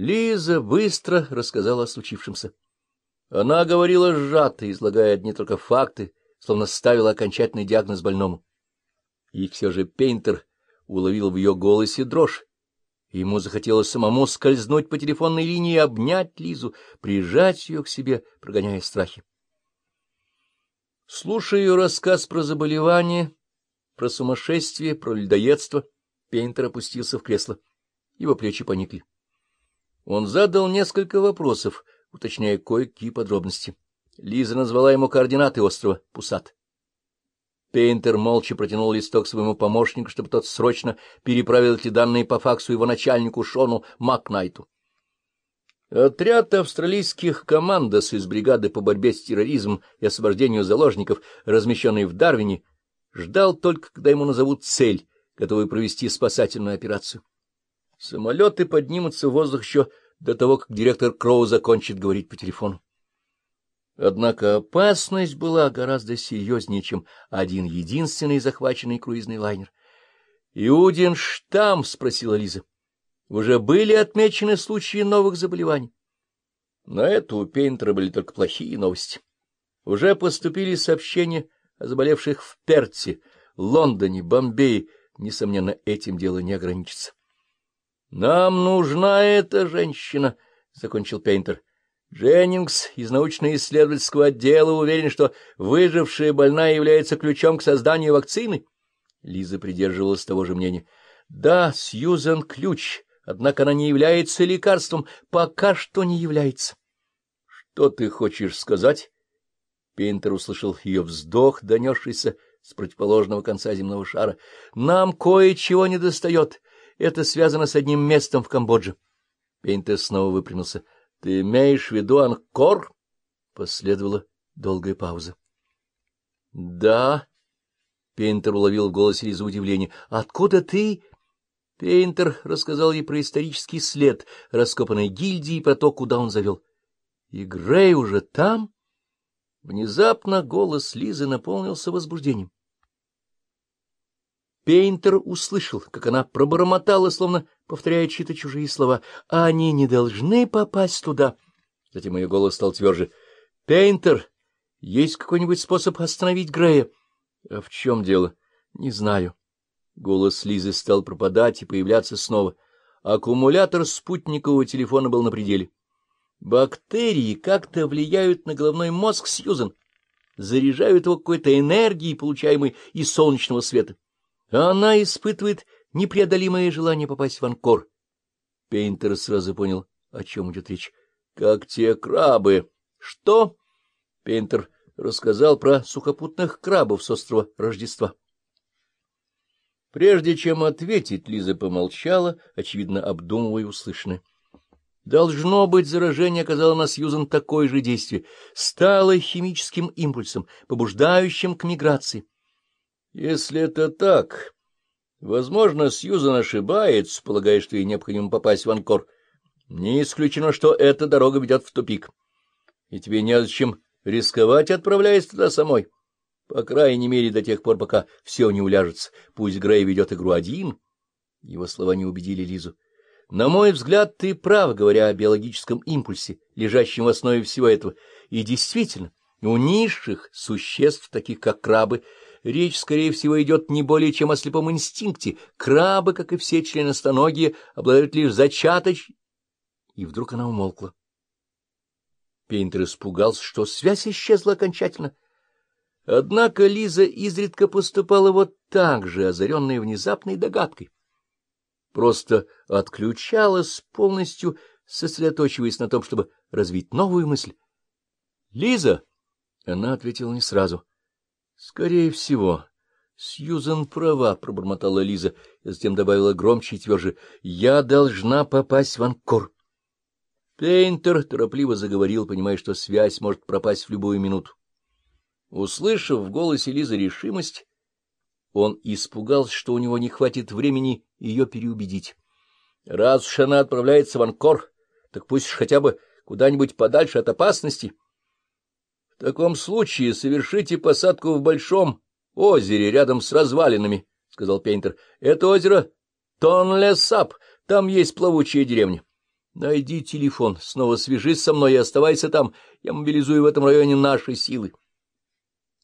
Лиза быстро рассказала о случившемся. Она говорила сжато, излагая одни только факты, словно ставила окончательный диагноз больному. И все же Пейнтер уловил в ее голосе дрожь. Ему захотелось самому скользнуть по телефонной линии, обнять Лизу, прижать ее к себе, прогоняя страхи. Слушая ее рассказ про заболевание, про сумасшествие, про людоедство, Пейнтер опустился в кресло. Его плечи поникли. Он задал несколько вопросов, уточняя кое-какие подробности. Лиза назвала ему координаты острова Пусат. Пейнтер молча протянул листок своему помощнику, чтобы тот срочно переправил эти данные по факсу его начальнику Шону Макнайту. Отряд австралийских командос из бригады по борьбе с терроризмом и освобождению заложников, размещенный в Дарвине, ждал только, когда ему назовут цель, готовый провести спасательную операцию. Самолеты поднимутся в воздух еще до того, как директор Кроу закончит говорить по телефону. Однако опасность была гораздо серьезнее, чем один единственный захваченный круизный лайнер. — Иуденштам? — спросила Лиза. — Уже были отмечены случаи новых заболеваний? На это у Пейнтера были только плохие новости. Уже поступили сообщения о заболевших в Перте, Лондоне, Бомбее. Несомненно, этим дело не ограничится. — Нам нужна эта женщина, — закончил Пейнтер. Дженнингс из научно-исследовательского отдела уверен, что выжившая больная является ключом к созданию вакцины. Лиза придерживалась того же мнения. Да, Сьюзен ключ, однако она не является лекарством, пока что не является. Что ты хочешь сказать? Пейнтер услышал ее вздох, донесшийся с противоположного конца земного шара. Нам кое-чего не достает. Это связано с одним местом в Камбодже. Пейнтер снова выпрямился. — Ты имеешь в виду Анкор? Последовала долгая пауза. — Да. Пейнтер уловил в голосе Лизы удивление. — Откуда ты? Пейнтер рассказал ей про исторический след, раскопанной гильдии и про то, куда он завел. — И Грей уже там? Внезапно голос Лизы наполнился возбуждением. Пейнтер услышал, как она пробормотала, словно повторяя чьи-то чужие слова. «А они не должны попасть туда». Затем ее голос стал тверже. «Пейнтер, есть какой-нибудь способ остановить Грея?» «А в чем дело?» «Не знаю». Голос Лизы стал пропадать и появляться снова. Аккумулятор спутникового телефона был на пределе. «Бактерии как-то влияют на головной мозг Сьюзен, заряжают его какой-то энергией, получаемой из солнечного света. Она испытывает непреодолимое желание попасть в Анкор. Пейнтер сразу понял, о чем идет речь. — Как те крабы. — Что? Пейнтер рассказал про сухопутных крабов с острова Рождества. Прежде чем ответить, Лиза помолчала, очевидно, обдумывая услышанное. Должно быть, заражение оказало на Сьюзан такое же действие, стало химическим импульсом, побуждающим к миграции. Если это так, возможно, Сьюзан ошибается, полагая, что ей необходимо попасть в Анкор. Не исключено, что эта дорога ведет в тупик. И тебе незачем рисковать, отправляясь туда самой. По крайней мере, до тех пор, пока все не уляжется. Пусть Грей ведет игру один. Его слова не убедили Лизу. На мой взгляд, ты прав, говоря о биологическом импульсе, лежащем в основе всего этого. И действительно, у низших существ, таких как крабы, речь, скорее всего, идет не более чем о слепом инстинкте. Крабы, как и все членостоногие, обладают лишь зачаточ... И вдруг она умолкла. Пейнтер испугался, что связь исчезла окончательно. Однако Лиза изредка поступала вот так же, озаренная внезапной догадкой. Просто отключалась полностью, сосредоточиваясь на том, чтобы развить новую мысль. — Лиза! — она ответила не сразу. Скорее всего. Сьюзен права, — пробормотала Лиза, и затем добавила громче и тверже. — Я должна попасть в Анкор. Пейнтер торопливо заговорил, понимая, что связь может пропасть в любую минуту. Услышав в голосе Лизы решимость, он испугался, что у него не хватит времени ее переубедить. Раз уж она отправляется в Анкор, так пусть хотя бы куда-нибудь подальше от опасности. В таком случае совершите посадку в большом озере рядом с развалинами, — сказал Пейнтер. — Это озеро Тонлесап, там есть плавучая деревня. Найди телефон, снова свяжись со мной и оставайся там. Я мобилизую в этом районе наши силы.